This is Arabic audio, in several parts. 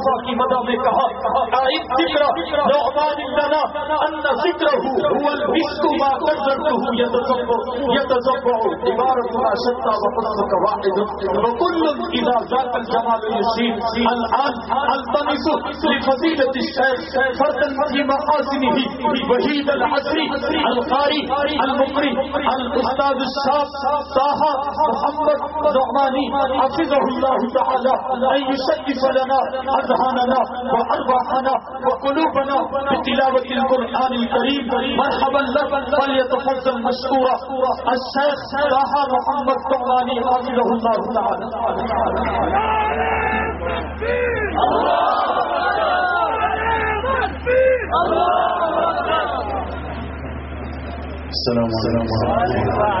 حمزہ کی مدہ میں کہا ذکر نعمان لنا أن ذکره هو المسك ما قدرته يتزبع يتزبع عبارة ما شتى وحسنك واحد. وكل إذا ذاك الجمال يشير الآن ألتمس لفضيلة الشيخ فردا في مقاسمه وحيد العصري القاري المقري الأستاذ الشاب طه محمد نعماني حفظه الله تعالى. أن يشرف لنا أذهاننا وأرواحنا وقلوبنا بتلاوة القرآن الكريم. مرحبا لك فليتفضل مشكورا. الشيخ طه محمد نعماني حفظه الله تعالى. السلام عليكم. ورحمة الله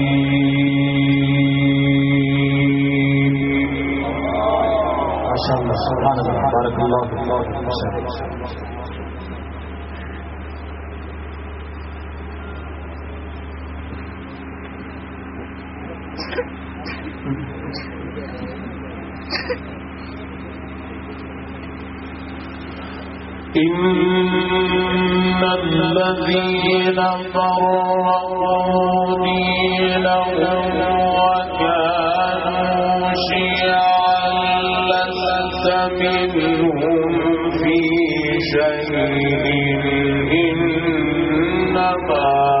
سبحان الله بارك الله فيك إن الذين فرقوا منهم في شيء إنما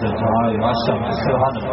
شاء الله هذا الدعاء ما شاء الله سبحان الله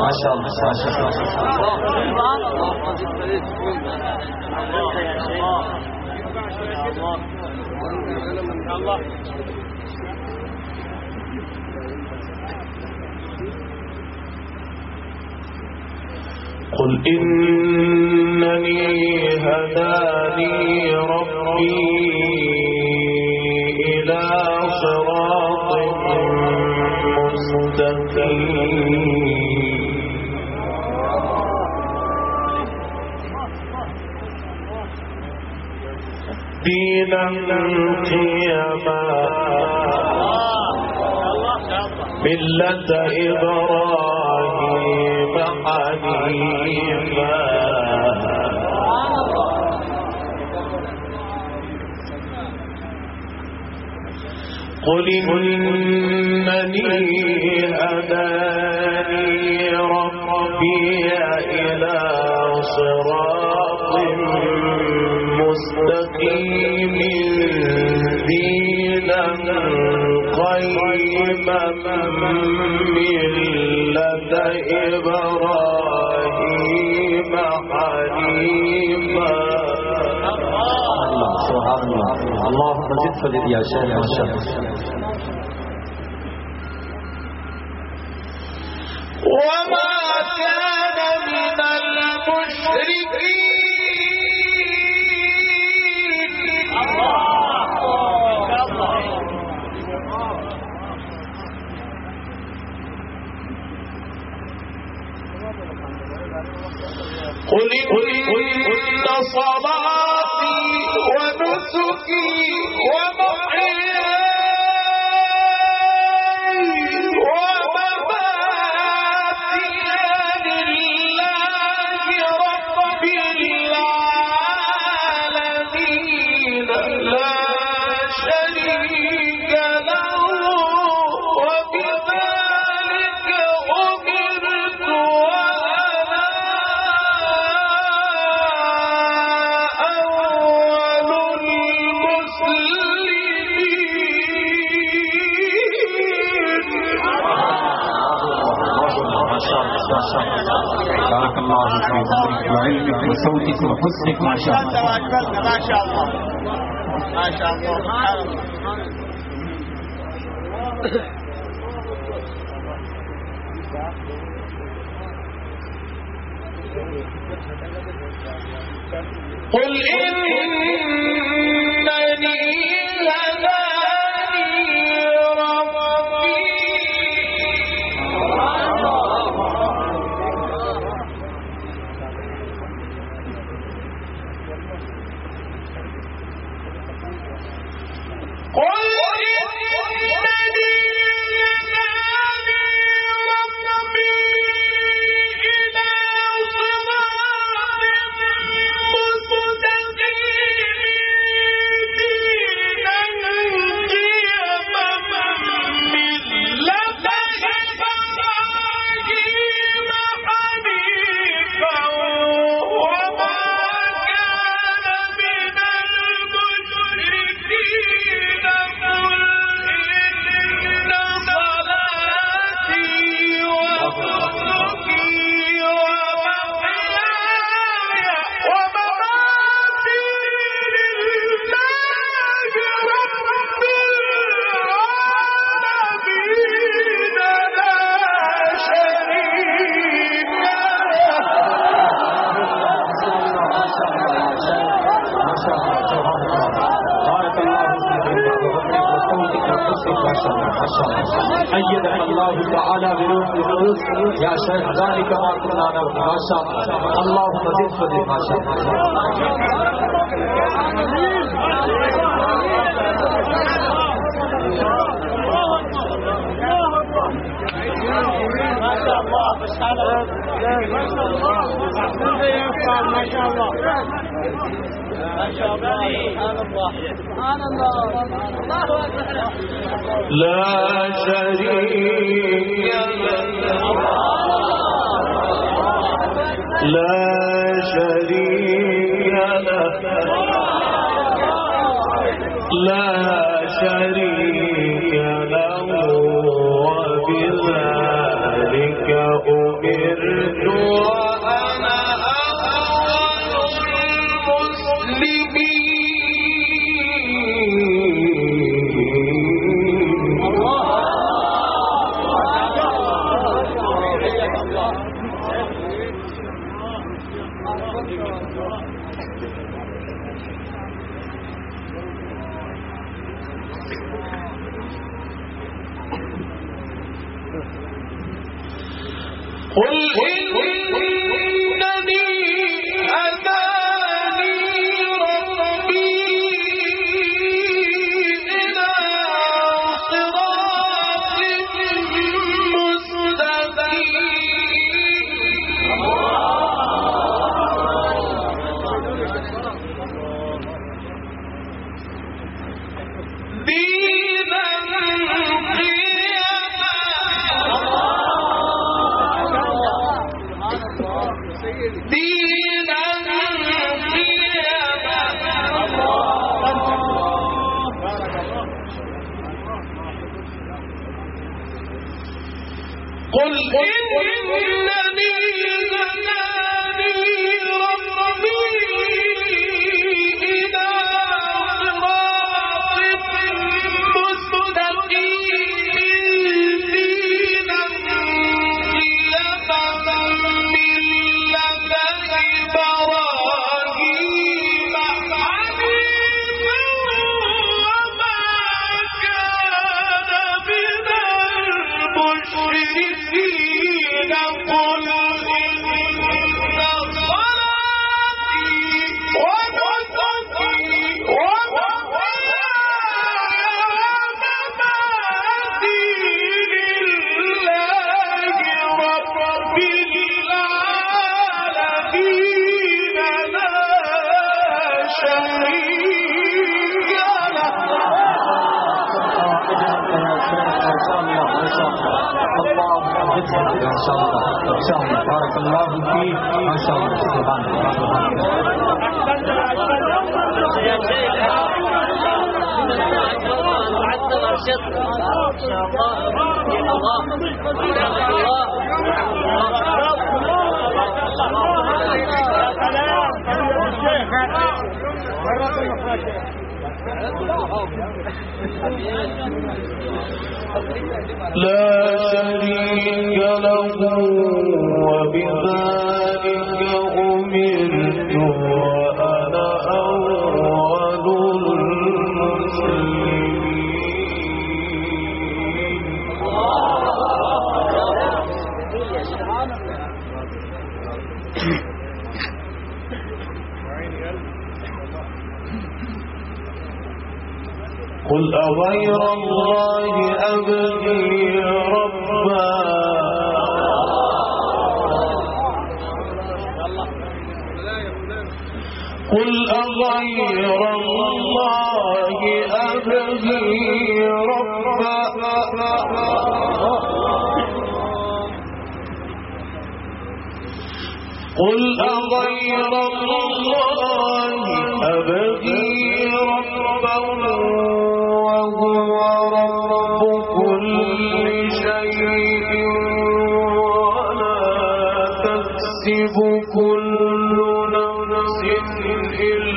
ما شاء الله ما شاء الله. قل إنني هداني ربي دينا قيما ملة إبراهيم حنيفا. قل إنني هداني ربي إلى صراط مستقيم دينا قيما ملة إبراهيم حنيفا اللهم زد فزد يا شيخ شاء الله وما كان من المشركين. قل إن صلاتي Wamasuki, صوتك وحسنك ما شاء الله. ما شاء الله ما شاء الله ذلك ما كنا نرجو ما شاء ما شاء ما شاء الله ما شاء الله الله. لا شريك له. لا شريك لا شريك له وبذلك أمرت. غير الله أبغي ربا. قل أغير الله أبغي ربا. قل الْأَرْضِ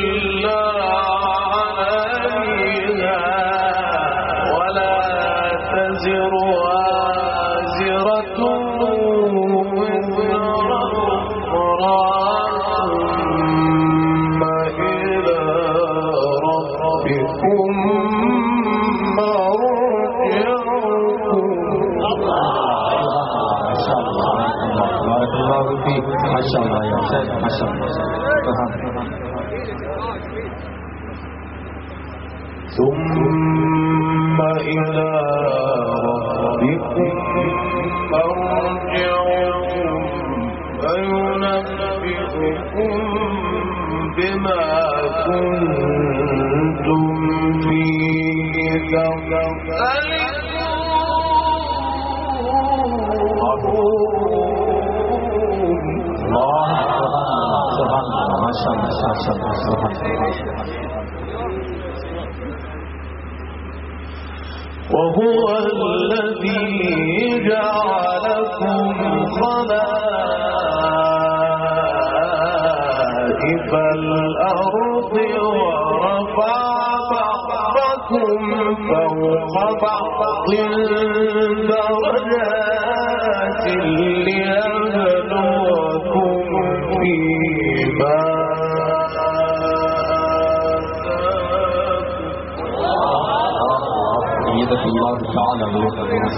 وهو الذي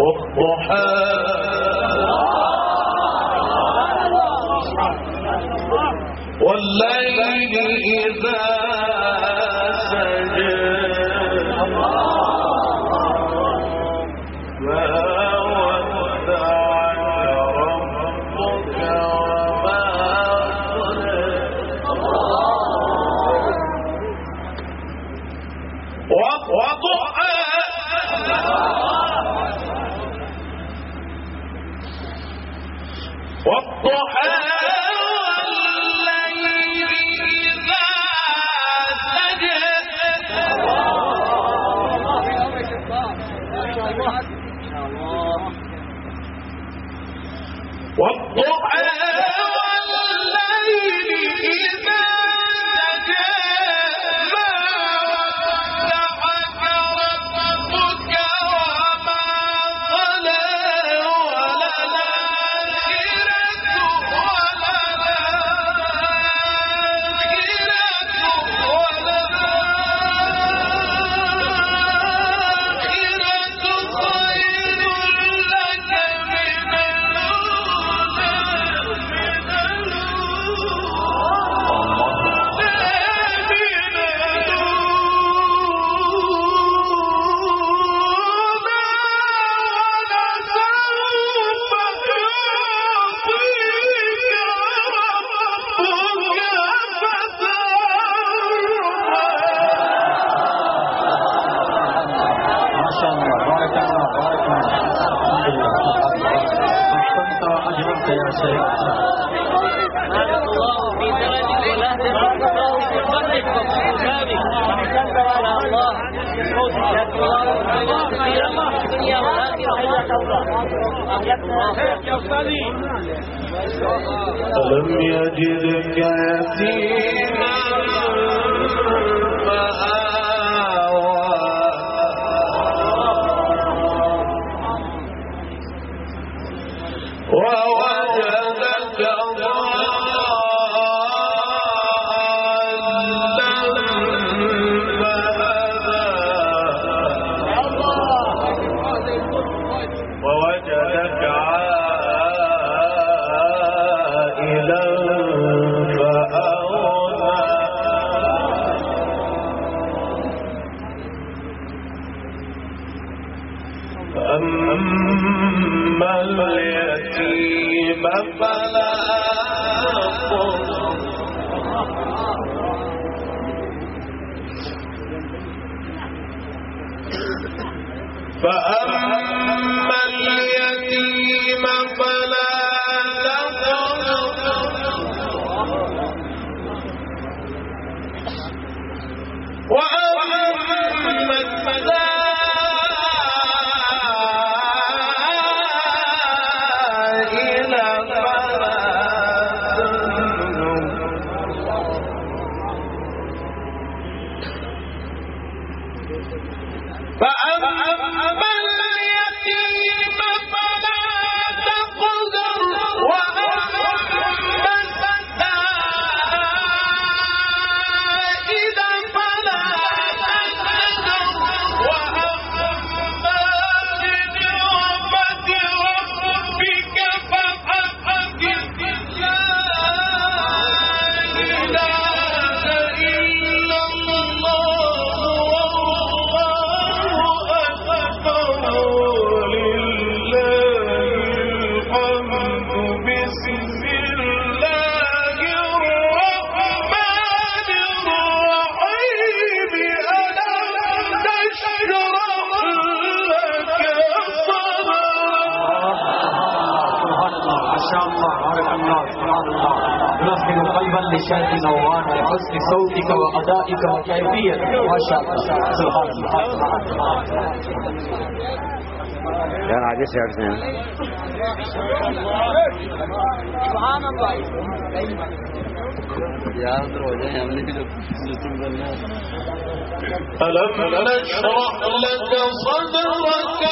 الضحى شاء الله. بارك الله سبحان الله. نحن قلبا لشاك نوار لحسن صوتك وأدائك وكيفية. ما شاء الله. سبحان الله. यार आगे سبحان الله. यार तो हो जाए हमने भी जो सिस्टम ألم نشرح لك صدرك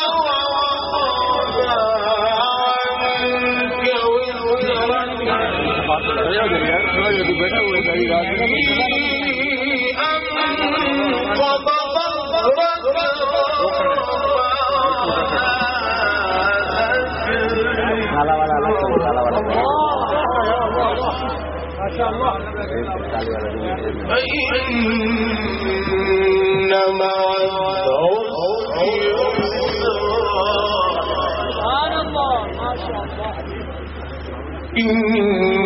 إن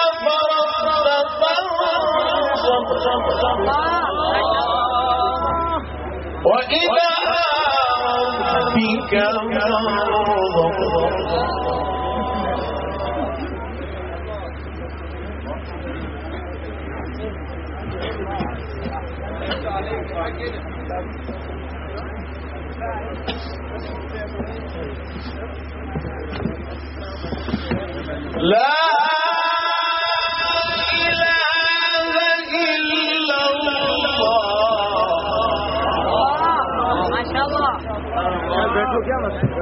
ربك فارغب لا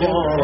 Lord.